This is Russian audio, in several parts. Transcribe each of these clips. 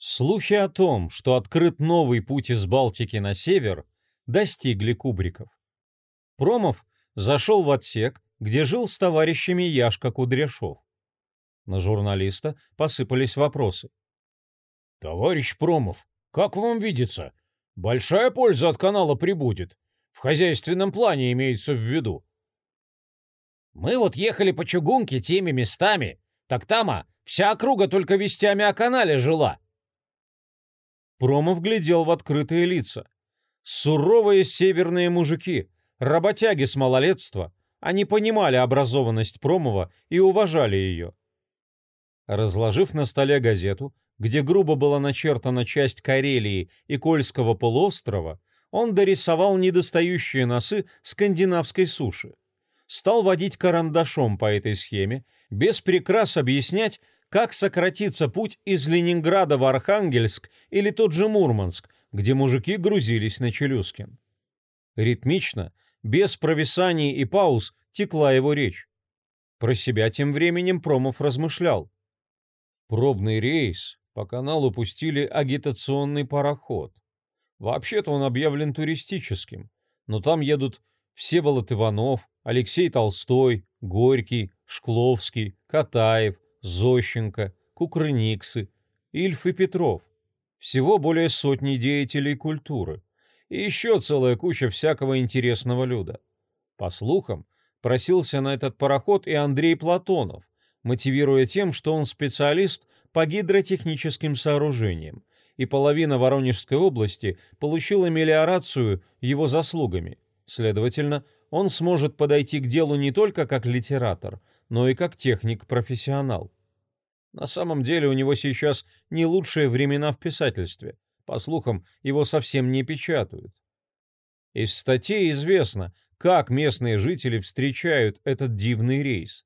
Слухи о том, что открыт новый путь из Балтики на север, достигли кубриков. Промов зашел в отсек, где жил с товарищами Яшка Кудряшов. На журналиста посыпались вопросы. «Товарищ Промов, как вам видится? Большая польза от канала прибудет. В хозяйственном плане имеется в виду». «Мы вот ехали по чугунке теми местами, так тама вся округа только вестями о канале жила», Промов глядел в открытые лица. Суровые северные мужики, работяги с малолетства, они понимали образованность Промова и уважали ее. Разложив на столе газету, где грубо была начертана часть Карелии и Кольского полуострова, он дорисовал недостающие носы скандинавской суши. Стал водить карандашом по этой схеме, без прикрас объяснять, как сократится путь из Ленинграда в Архангельск или тот же Мурманск, где мужики грузились на Челюскин. Ритмично, без провисаний и пауз, текла его речь. Про себя тем временем Промов размышлял. Пробный рейс по каналу пустили агитационный пароход. Вообще-то он объявлен туристическим, но там едут Всеволод Иванов, Алексей Толстой, Горький, Шкловский, Катаев, Зощенко, Кукрыниксы, Ильф и Петров. Всего более сотни деятелей культуры. И еще целая куча всякого интересного люда. По слухам, просился на этот пароход и Андрей Платонов, мотивируя тем, что он специалист по гидротехническим сооружениям, и половина Воронежской области получила мелиорацию его заслугами. Следовательно, он сможет подойти к делу не только как литератор, но и как техник-профессионал. На самом деле у него сейчас не лучшие времена в писательстве. По слухам, его совсем не печатают. Из статей известно, как местные жители встречают этот дивный рейс.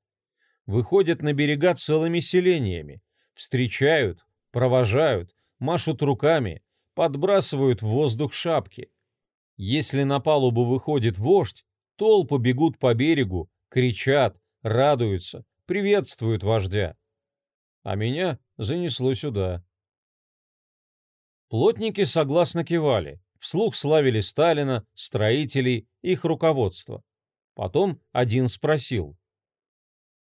Выходят на берега целыми селениями, встречают, провожают, машут руками, подбрасывают в воздух шапки. Если на палубу выходит вождь, толпы бегут по берегу, кричат, радуются, приветствуют вождя. А меня занесло сюда. Плотники согласно кивали, вслух славили Сталина, строителей, их руководство. Потом один спросил.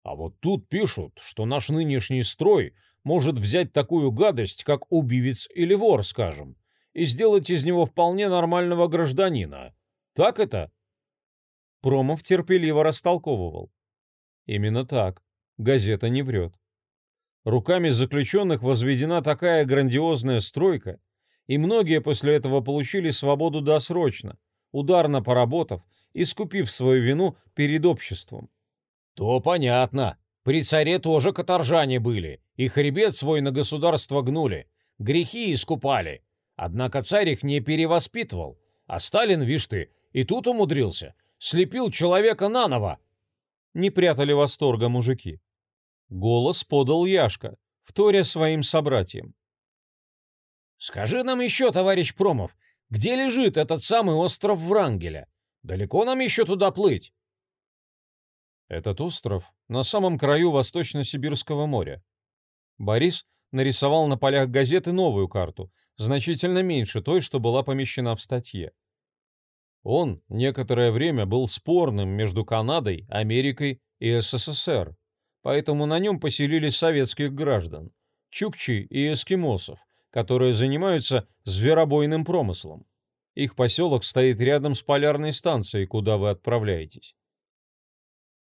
«А вот тут пишут, что наш нынешний строй может взять такую гадость, как убивец или вор, скажем, и сделать из него вполне нормального гражданина. Так это?» Промов терпеливо растолковывал. Именно так. Газета не врет. Руками заключенных возведена такая грандиозная стройка, и многие после этого получили свободу досрочно, ударно поработав, искупив свою вину перед обществом. То понятно. При царе тоже каторжане были, и хребет свой на государство гнули, грехи искупали. Однако царь их не перевоспитывал, а Сталин, вишь ты, и тут умудрился, слепил человека наново, не прятали восторга мужики. Голос подал Яшка, вторя своим собратьям. «Скажи нам еще, товарищ Промов, где лежит этот самый остров Врангеля? Далеко нам еще туда плыть?» Этот остров на самом краю Восточно-Сибирского моря. Борис нарисовал на полях газеты новую карту, значительно меньше той, что была помещена в статье. Он некоторое время был спорным между Канадой, Америкой и СССР, поэтому на нем поселили советских граждан, чукчи и эскимосов, которые занимаются зверобойным промыслом. Их поселок стоит рядом с полярной станцией, куда вы отправляетесь.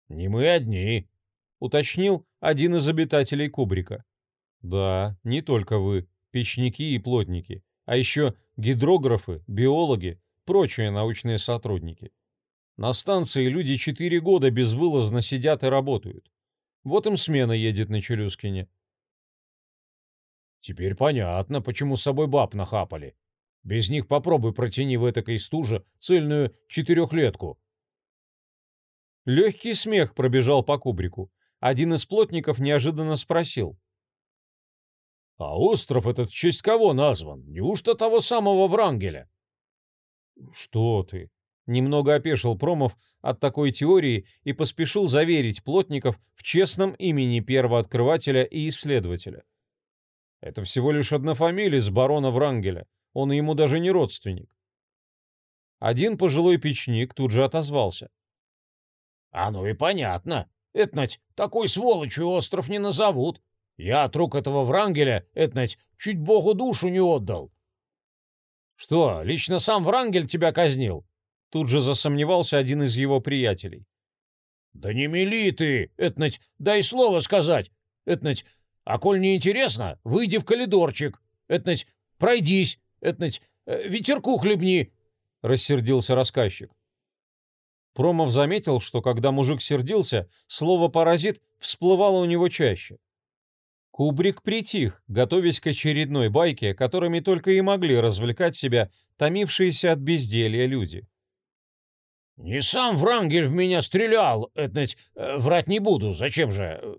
«Не мы одни», — уточнил один из обитателей Кубрика. «Да, не только вы, печники и плотники, а еще гидрографы, биологи, прочие научные сотрудники. На станции люди четыре года безвылазно сидят и работают. Вот им смена едет на Челюскине. Теперь понятно, почему с собой баб нахапали. Без них попробуй протяни в этакой стуже цельную четырехлетку. Легкий смех пробежал по кубрику. Один из плотников неожиданно спросил. «А остров этот в честь кого назван? Неужто того самого Врангеля?» «Что ты?» Немного опешил Промов от такой теории и поспешил заверить плотников в честном имени первооткрывателя и исследователя. Это всего лишь однофамилец барона Врангеля, он ему даже не родственник. Один пожилой печник тут же отозвался. — А ну и понятно. Этнать, такой сволочью остров не назовут. Я от рук этого Врангеля, этнать, чуть богу душу не отдал. — Что, лично сам Врангель тебя казнил? Тут же засомневался один из его приятелей. — Да не мели ты, этнать, дай слово сказать. Этнать, а коль не интересно, выйди в коридорчик. Этнать, пройдись, этнать, э, ветерку хлебни, — рассердился рассказчик. Промов заметил, что когда мужик сердился, слово «паразит» всплывало у него чаще. Кубрик притих, готовясь к очередной байке, которыми только и могли развлекать себя томившиеся от безделья люди. «Не сам Врангель в меня стрелял, это э, врать не буду, зачем же?»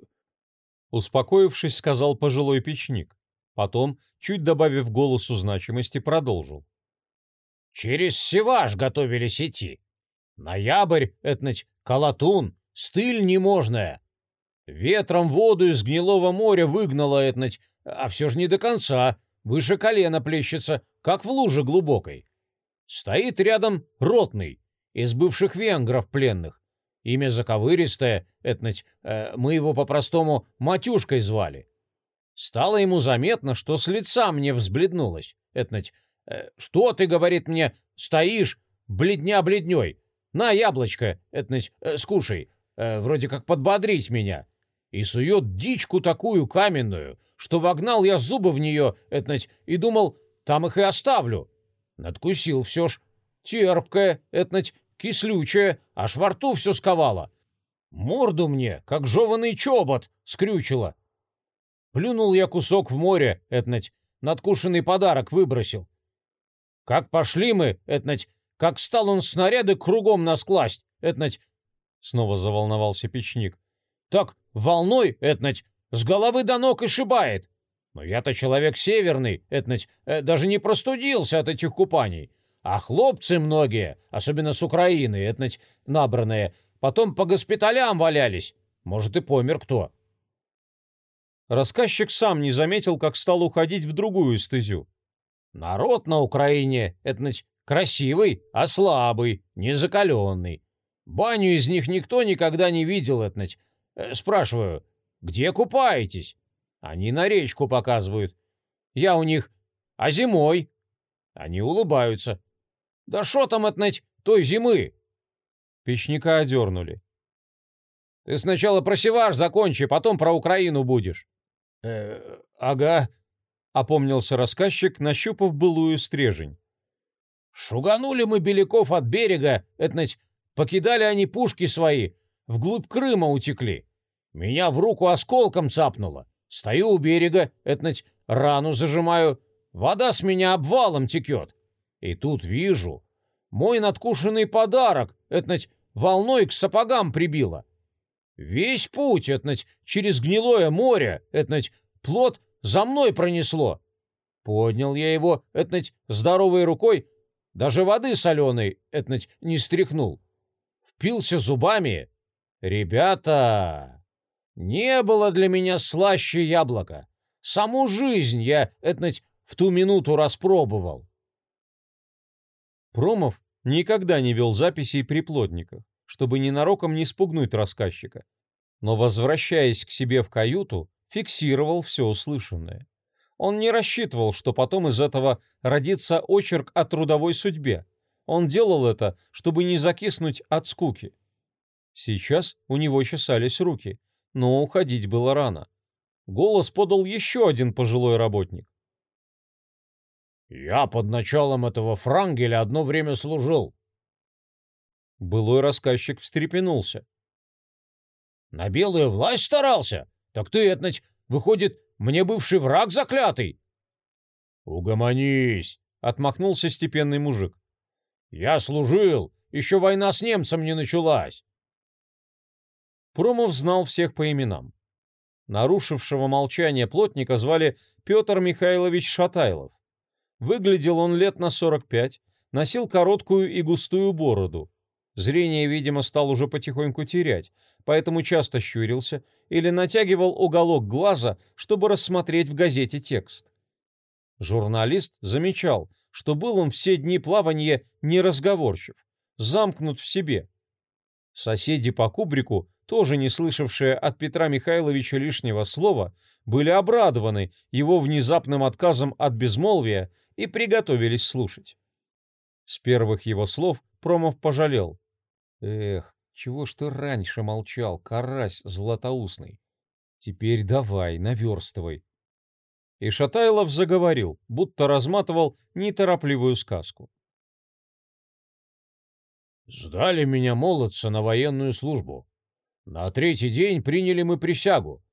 Успокоившись, сказал пожилой печник. Потом, чуть добавив голосу значимости, продолжил. «Через Севаш готовились идти. Ноябрь, этнать, колотун, стыль неможная. Ветром воду из гнилого моря выгнало, этнать, а все же не до конца, выше колена плещется, как в луже глубокой. Стоит рядом ротный, из бывших венгров пленных. Имя заковыристое, этнать, э, мы его по-простому Матюшкой звали. Стало ему заметно, что с лица мне взбледнулось. Этнать, э, что ты, говорит мне, стоишь, бледня бледней. На, яблочко, этнать, э, скушай, э, вроде как подбодрить меня. И сует дичку такую каменную, что вогнал я зубы в нее, этнать, и думал, там их и оставлю. Надкусил все ж. Терпкая, этнать, кислючая, аж во рту все сковало. Морду мне, как жеванный чобот, скрючило. Плюнул я кусок в море, этнать, надкушенный подарок выбросил. Как пошли мы, этнать, как стал он снаряды кругом нас класть, этнать, снова заволновался печник. Так волной, этнать, с головы до ног и шибает. Но я-то человек северный, этнать, э, даже не простудился от этих купаний. А хлопцы многие, особенно с Украины, этнать набранные, потом по госпиталям валялись. Может, и помер кто. Рассказчик сам не заметил, как стал уходить в другую стезю. Народ на Украине, этнать, красивый, а слабый, незакаленный. Баню из них никто никогда не видел, этнать. Э, спрашиваю, где купаетесь? Они на речку показывают. Я у них, а зимой? Они улыбаются. Да шо там отнать той зимы? Печника одернули. Ты сначала про Севаш закончи, потом про Украину будешь. Э, ага, опомнился рассказчик, нащупав былую стрежень. Шуганули мы беляков от берега, этнать, покидали они пушки свои, вглубь Крыма утекли. Меня в руку осколком цапнуло. Стою у берега, этнать, рану зажимаю, вода с меня обвалом текет. И тут вижу, мой надкушенный подарок, этнать, волной к сапогам прибило. Весь путь, этнать, через гнилое море, этнать, плод за мной пронесло. Поднял я его, этнать, здоровой рукой, даже воды соленой, этнать, не стряхнул. Впился зубами. Ребята, не было для меня слаще яблока. Саму жизнь я, этнать, в ту минуту распробовал. Промов никогда не вел записей при плотниках, чтобы ненароком не спугнуть рассказчика. Но, возвращаясь к себе в каюту, фиксировал все услышанное. Он не рассчитывал, что потом из этого родится очерк о трудовой судьбе. Он делал это, чтобы не закиснуть от скуки. Сейчас у него чесались руки, но уходить было рано. Голос подал еще один пожилой работник. Я под началом этого Франгеля одно время служил. Былой рассказчик встрепенулся. На белую власть старался? Так ты, это, выходит, мне бывший враг заклятый? Угомонись, отмахнулся степенный мужик. Я служил, еще война с немцем не началась. Промов знал всех по именам. Нарушившего молчание плотника звали Петр Михайлович Шатайлов. Выглядел он лет на 45, носил короткую и густую бороду. Зрение, видимо, стал уже потихоньку терять, поэтому часто щурился или натягивал уголок глаза, чтобы рассмотреть в газете текст. Журналист замечал, что был он все дни плавания неразговорчив, замкнут в себе. Соседи по кубрику, тоже не слышавшие от Петра Михайловича лишнего слова, были обрадованы его внезапным отказом от безмолвия и приготовились слушать. С первых его слов Промов пожалел. «Эх, чего ж ты раньше молчал, карась златоусный? Теперь давай, наверстывай». И Шатайлов заговорил, будто разматывал неторопливую сказку. «Сдали меня молодца на военную службу. На третий день приняли мы присягу.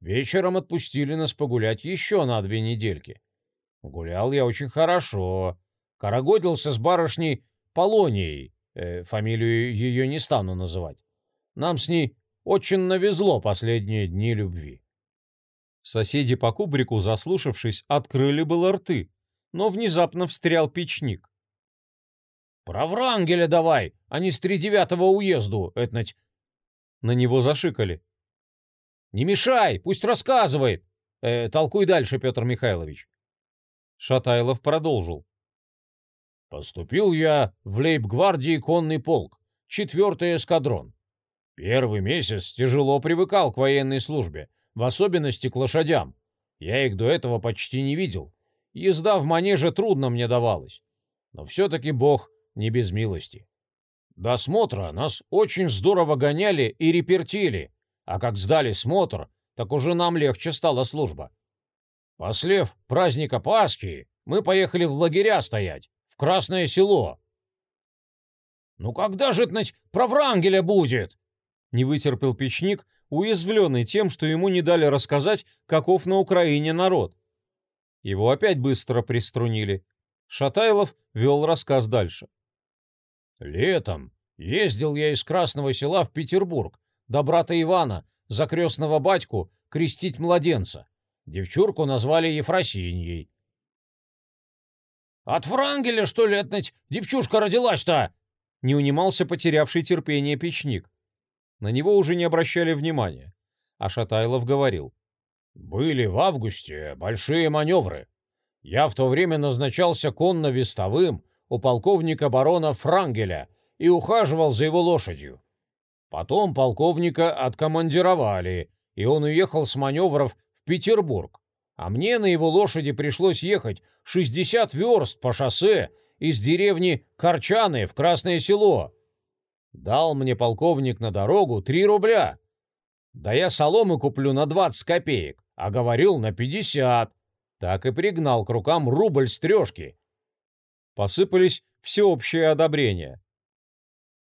Вечером отпустили нас погулять еще на две недельки. Гулял я очень хорошо. Карагодился с барышней Полонией, э, фамилию ее не стану называть. Нам с ней очень навезло последние дни любви. Соседи по кубрику, заслушавшись, открыли было рты, но внезапно встрял печник. «Про Врангеля давай, а не с тридевятого уезду, этнать!» На него зашикали. «Не мешай, пусть рассказывает!» э, «Толкуй дальше, Петр Михайлович!» Шатайлов продолжил. Поступил я в лейб-гвардии конный полк, четвертый эскадрон. Первый месяц тяжело привыкал к военной службе, в особенности к лошадям. Я их до этого почти не видел. Езда в манеже трудно мне давалась. Но все-таки Бог не без милости. До смотра нас очень здорово гоняли и репертили, а как сдали смотр, так уже нам легче стала служба. Послев праздника Пасхи, мы поехали в лагеря стоять, Красное село. Ну когда же это про Врангеля будет? Не вытерпел печник, уязвленный тем, что ему не дали рассказать, каков на Украине народ. Его опять быстро приструнили. Шатайлов вел рассказ дальше. Летом ездил я из Красного села в Петербург до брата Ивана, за крестного батьку, крестить младенца. Девчурку назвали Ефросиньей. От Франгеля, что ли, отнять девчушка родилась-то?» Не унимался потерявший терпение печник. На него уже не обращали внимания. А Шатайлов говорил. «Были в августе большие маневры. Я в то время назначался конно-вестовым у полковника барона Франгеля и ухаживал за его лошадью. Потом полковника откомандировали, и он уехал с маневров в Петербург а мне на его лошади пришлось ехать 60 верст по шоссе из деревни Корчаны в Красное Село. Дал мне полковник на дорогу 3 рубля. Да я соломы куплю на 20 копеек, а говорил на 50. Так и пригнал к рукам рубль с трешки. Посыпались всеобщее одобрение.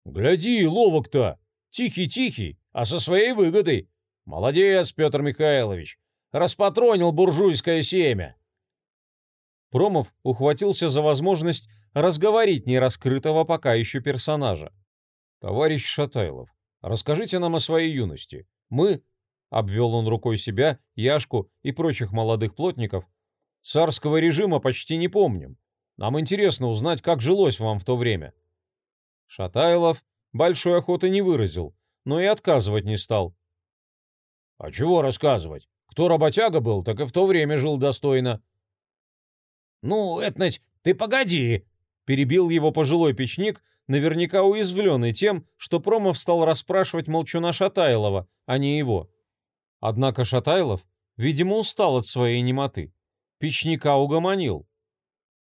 «Гляди, ловок-то! Тихий-тихий, а со своей выгодой! Молодец, Петр Михайлович! Распатронил буржуйское семя. Промов ухватился за возможность разговорить нераскрытого пока еще персонажа. «Товарищ Шатайлов, расскажите нам о своей юности. Мы...» — обвел он рукой себя, Яшку и прочих молодых плотников. «Царского режима почти не помним. Нам интересно узнать, как жилось вам в то время». Шатайлов большой охоты не выразил, но и отказывать не стал. «А чего рассказывать? Кто работяга был, так и в то время жил достойно. «Ну, Этнать, ты погоди!» — перебил его пожилой печник, наверняка уязвленный тем, что Промов стал расспрашивать молчуна Шатайлова, а не его. Однако Шатайлов, видимо, устал от своей немоты. Печника угомонил.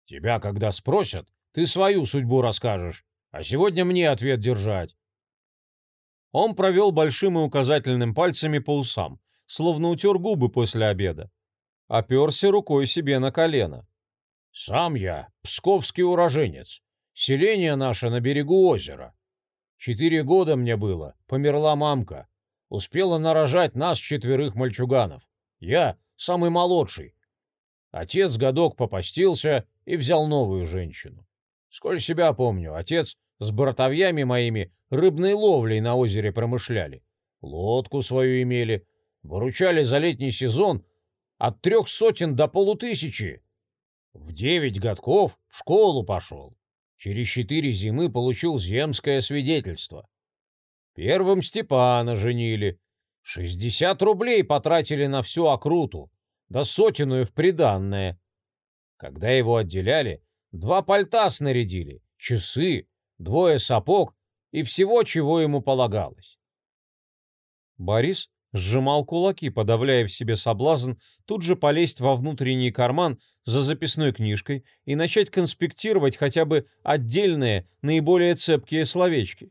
«Тебя, когда спросят, ты свою судьбу расскажешь, а сегодня мне ответ держать». Он провел большим и указательным пальцами по усам, словно утер губы после обеда. Оперся рукой себе на колено. «Сам я псковский уроженец. Селение наше на берегу озера. Четыре года мне было, померла мамка. Успела нарожать нас четверых мальчуганов. Я самый молодший. Отец годок попастился и взял новую женщину. Сколь себя помню, отец с братовьями моими рыбной ловлей на озере промышляли. Лодку свою имели, Выручали за летний сезон от трех сотен до полутысячи. В девять годков в школу пошел. Через четыре зимы получил земское свидетельство. Первым Степана женили. Шестьдесят рублей потратили на всю окруту, да сотенную в приданное. Когда его отделяли, два пальта снарядили, часы, двое сапог и всего, чего ему полагалось. Борис сжимал кулаки, подавляя в себе соблазн тут же полезть во внутренний карман за записной книжкой и начать конспектировать хотя бы отдельные, наиболее цепкие словечки.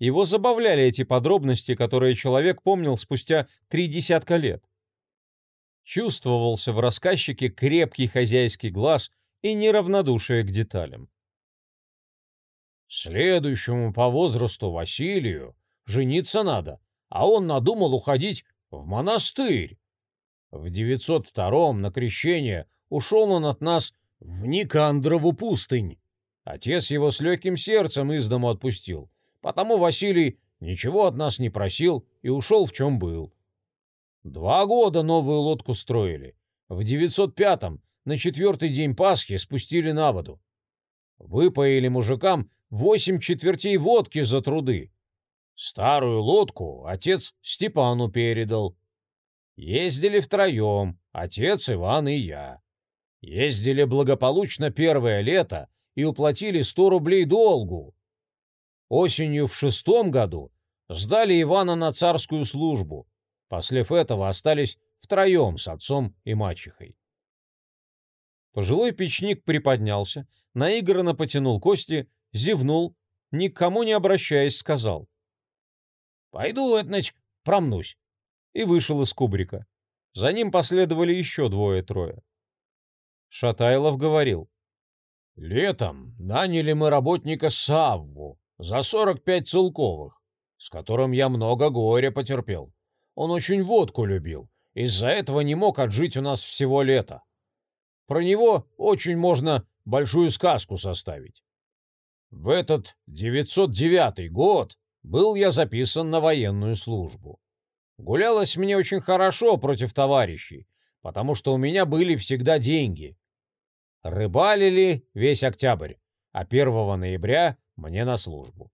Его забавляли эти подробности, которые человек помнил спустя три десятка лет. Чувствовался в рассказчике крепкий хозяйский глаз и неравнодушие к деталям. Следующему по возрасту Василию жениться надо, а он надумал уходить в монастырь. В 902-м на крещение ушел он от нас в Никандрову пустынь. Отец его с легким сердцем из дому отпустил, потому Василий ничего от нас не просил и ушел в чем был. Два года новую лодку строили. В 905-м на четвертый день Пасхи спустили на воду. Выпоили мужикам восемь четвертей водки за труды. Старую лодку отец Степану передал. Ездили втроем, отец, Иван и я. Ездили благополучно первое лето и уплатили сто рублей долгу. Осенью в шестом году сдали Ивана на царскую службу. После этого остались втроем с отцом и мачехой. Пожилой печник приподнялся, наигранно потянул кости, зевнул, никому не обращаясь, сказал. «Пойду, этнач, промнусь». И вышел из кубрика. За ним последовали еще двое-трое. Шатайлов говорил. «Летом наняли мы работника Савву, за сорок пять целковых, с которым я много горя потерпел. Он очень водку любил, из-за этого не мог отжить у нас всего лета. Про него очень можно большую сказку составить. В этот 909 год был я записан на военную службу. Гулялось мне очень хорошо против товарищей, потому что у меня были всегда деньги. Рыбалили весь октябрь, а 1 ноября мне на службу.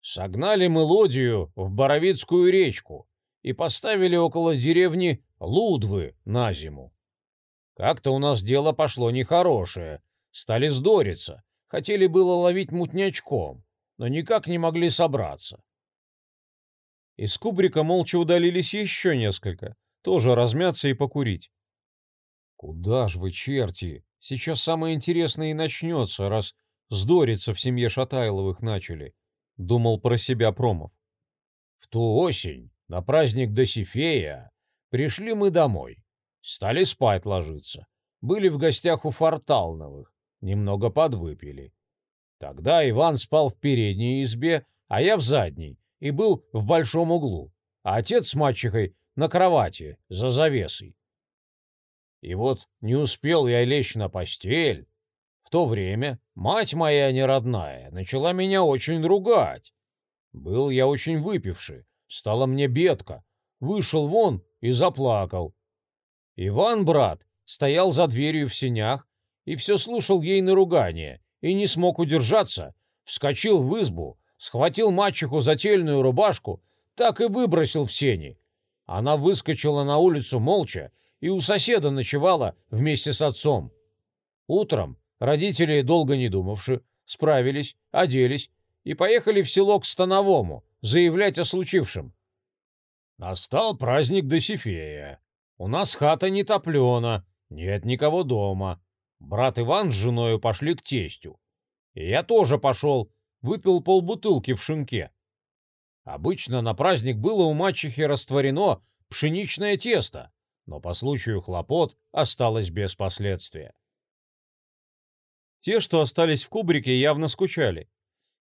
Согнали мы лодию в Боровицкую речку и поставили около деревни Лудвы на зиму. Как-то у нас дело пошло нехорошее, стали сдориться, хотели было ловить мутнячком, но никак не могли собраться. Из кубрика молча удалились еще несколько, тоже размяться и покурить. «Куда ж вы, черти? Сейчас самое интересное и начнется, раз Сдориться в семье Шатайловых начали, — думал про себя Промов. В ту осень, на праздник Досифея, пришли мы домой. Стали спать ложиться. Были в гостях у Форталновых, немного подвыпили. Тогда Иван спал в передней избе, а я в задней, и был в большом углу, а отец с мачехой на кровати, за завесой. И вот не успел я лечь на постель, в то время мать моя неродная начала меня очень ругать. Был я очень выпивший, стала мне бедка. Вышел вон и заплакал. Иван, брат, стоял за дверью в сенях и все слушал ей наругание, и не смог удержаться, вскочил в избу, схватил мачеху за тельную рубашку, так и выбросил в сени. Она выскочила на улицу молча и у соседа ночевала вместе с отцом. Утром Родители, долго не думавши, справились, оделись и поехали в село к Становому заявлять о случившем. Настал праздник Досифея. У нас хата не топлена, нет никого дома. Брат Иван с женою пошли к тестю. И я тоже пошел, выпил полбутылки в шинке. Обычно на праздник было у мачехи растворено пшеничное тесто, но по случаю хлопот осталось без последствия. Те, что остались в кубрике, явно скучали.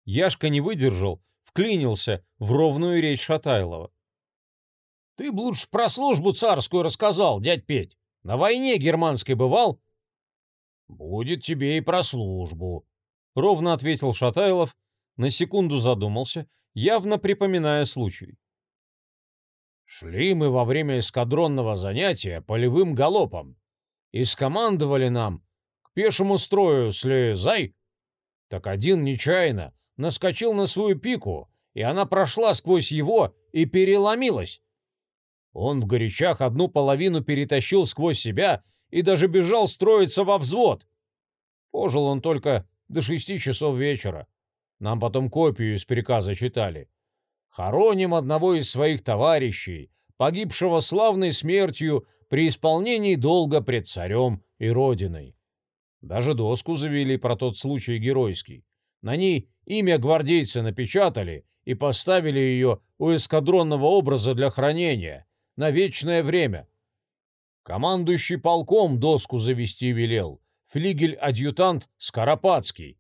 Яшка не выдержал, вклинился в ровную речь Шатайлова. — Ты б лучше про службу царскую рассказал, дядь Петь. На войне германской бывал? — Будет тебе и про службу, — ровно ответил Шатайлов, на секунду задумался, явно припоминая случай. Шли мы во время эскадронного занятия полевым галопом и скомандовали нам пешему строю слезай!» Так один нечаянно наскочил на свою пику, и она прошла сквозь его и переломилась. Он в горячах одну половину перетащил сквозь себя и даже бежал строиться во взвод. Пожил он только до шести часов вечера. Нам потом копию из приказа читали. Хороним одного из своих товарищей, погибшего славной смертью при исполнении долга пред царем и родиной. Даже доску завели про тот случай геройский. На ней имя гвардейца напечатали и поставили ее у эскадронного образа для хранения на вечное время. Командующий полком доску завести велел, флигель-адъютант Скоропадский.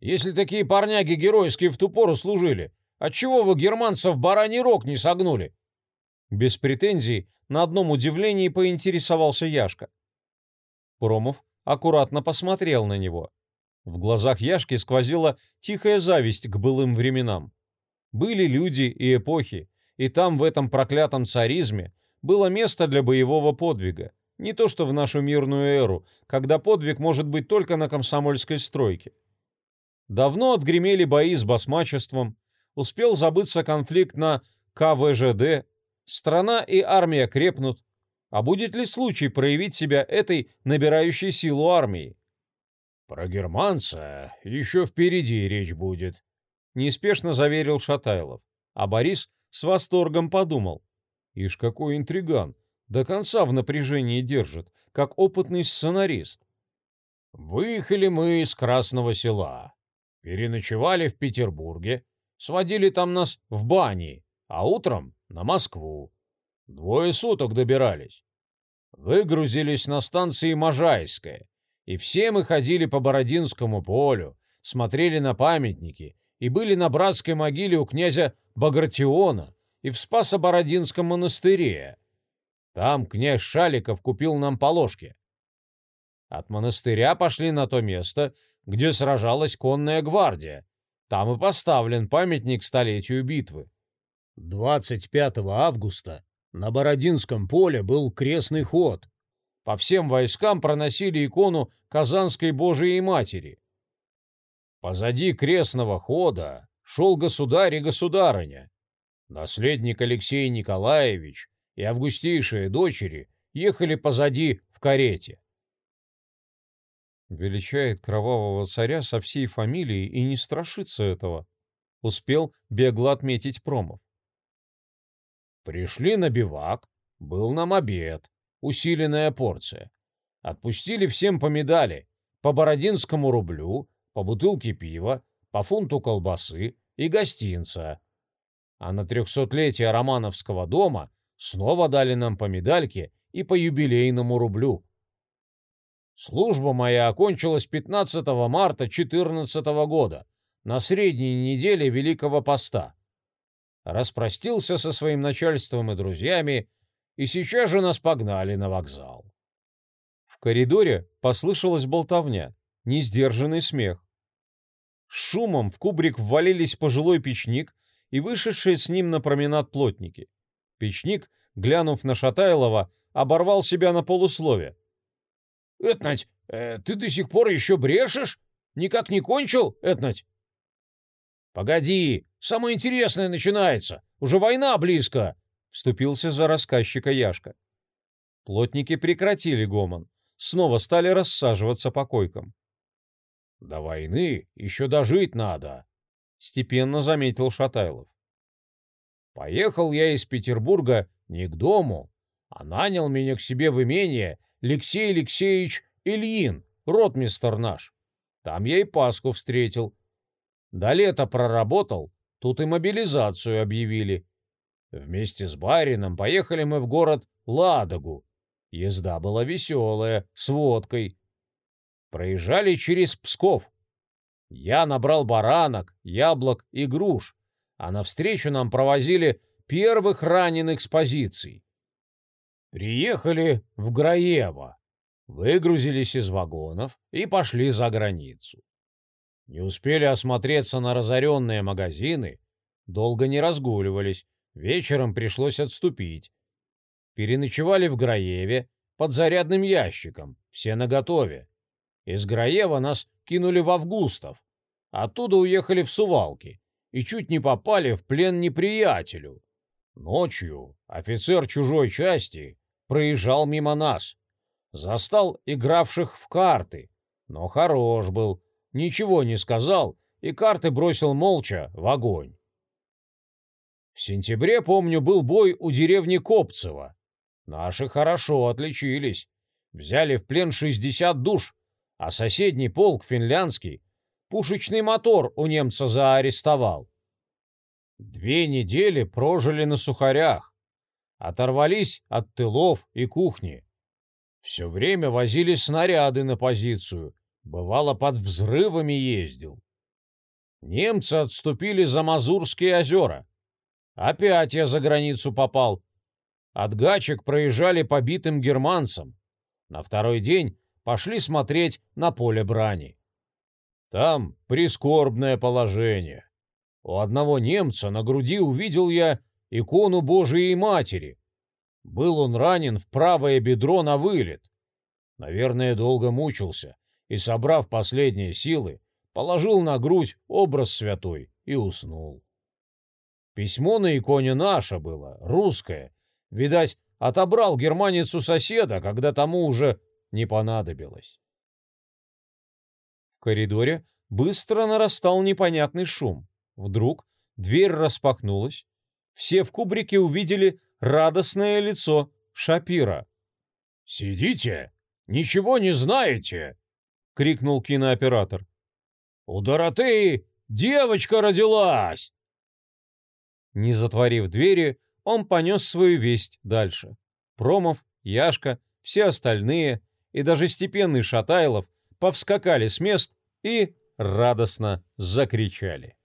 Если такие парняги геройские в ту пору служили, отчего вы германцев бараний рог не согнули? Без претензий на одном удивлении поинтересовался Яшка. Промов аккуратно посмотрел на него. В глазах Яшки сквозила тихая зависть к былым временам. Были люди и эпохи, и там, в этом проклятом царизме, было место для боевого подвига. Не то что в нашу мирную эру, когда подвиг может быть только на комсомольской стройке. Давно отгремели бои с басмачеством, успел забыться конфликт на КВЖД, страна и армия крепнут. А будет ли случай проявить себя этой набирающей силу армии? Про германца еще впереди речь будет, неспешно заверил Шатайлов, а Борис с восторгом подумал. Ишь, какой интриган, до конца в напряжении держит, как опытный сценарист. Выехали мы из Красного села, переночевали в Петербурге, сводили там нас в бане, а утром на Москву. Двое суток добирались. Выгрузились на станции Можайская, и все мы ходили по Бородинскому полю, смотрели на памятники и были на братской могиле у князя Багратиона и в Спасо-Бородинском монастыре. Там князь Шаликов купил нам положки. От монастыря пошли на то место, где сражалась конная гвардия. Там и поставлен памятник столетию битвы. 25 августа на Бородинском поле был крестный ход. По всем войскам проносили икону Казанской Божией Матери. Позади крестного хода шел государь и государыня. Наследник Алексей Николаевич и августейшие дочери ехали позади в карете. Величает кровавого царя со всей фамилией и не страшится этого. Успел бегло отметить Промов. Пришли на бивак, был нам обед, усиленная порция. Отпустили всем по медали, по бородинскому рублю, по бутылке пива, по фунту колбасы и гостинца. А на трехсотлетие Романовского дома снова дали нам по медальке и по юбилейному рублю. Служба моя окончилась 15 марта 14 года, на средней неделе Великого Поста. Распростился со своим начальством и друзьями, и сейчас же нас погнали на вокзал. В коридоре послышалась болтовня, несдержанный смех. Шумом в кубрик ввалились пожилой печник и вышедшие с ним на променад плотники. Печник, глянув на Шатайлова, оборвал себя на полуслове. «Этнать, э, ты до сих пор еще брешешь? Никак не кончил, Этнать?» «Погоди, самое интересное начинается. Уже война близко!» — вступился за рассказчика Яшка. Плотники прекратили гомон, снова стали рассаживаться по койкам. «До войны еще дожить надо», — степенно заметил Шатайлов. «Поехал я из Петербурга не к дому, а нанял меня к себе в имение Алексей Алексеевич Ильин, ротмистер наш. Там я и Пасху встретил. До лета проработал, тут и мобилизацию объявили. Вместе с барином поехали мы в город Ладогу. Езда была веселая, с водкой. Проезжали через Псков. Я набрал баранок, яблок и груш, а навстречу нам провозили первых раненых с позиций. Приехали в Граево, выгрузились из вагонов и пошли за границу. Не успели осмотреться на разоренные магазины, долго не разгуливались, вечером пришлось отступить. Переночевали в Граеве под зарядным ящиком, все наготове. Из Граева нас кинули в Августов. Оттуда уехали в Сувалки и чуть не попали в плен неприятелю. Ночью офицер чужой части проезжал мимо нас. Застал игравших в карты, но хорош был, ничего не сказал и карты бросил молча в огонь. В сентябре, помню, был бой у деревни Копцево. Наши хорошо отличились. Взяли в плен 60 душ, а соседний полк, финляндский, пушечный мотор у немца заарестовал. Две недели прожили на сухарях, оторвались от тылов и кухни. Все время возили снаряды на позицию, бывало, под взрывами ездил. Немцы отступили за Мазурские озера. Опять я за границу попал. От гачек проезжали побитым германцам. На второй день пошли смотреть на поле брани. Там прискорбное положение. У одного немца на груди увидел я икону Божией Матери. Был он ранен в правое бедро на вылет. Наверное, долго мучился и, собрав последние силы, положил на грудь образ святой и уснул. Письмо на иконе наше было, русское. Видать, отобрал германец у соседа, когда тому уже не понадобилось. В коридоре быстро нарастал непонятный шум. Вдруг дверь распахнулась. Все в кубрике увидели радостное лицо Шапира. «Сидите! Ничего не знаете!» — крикнул кинооператор. «У Доротеи девочка родилась!» Не затворив двери, он понес свою весть дальше. Промов, Яшка, все остальные и даже степенный Шатайлов повскакали с мест и радостно закричали.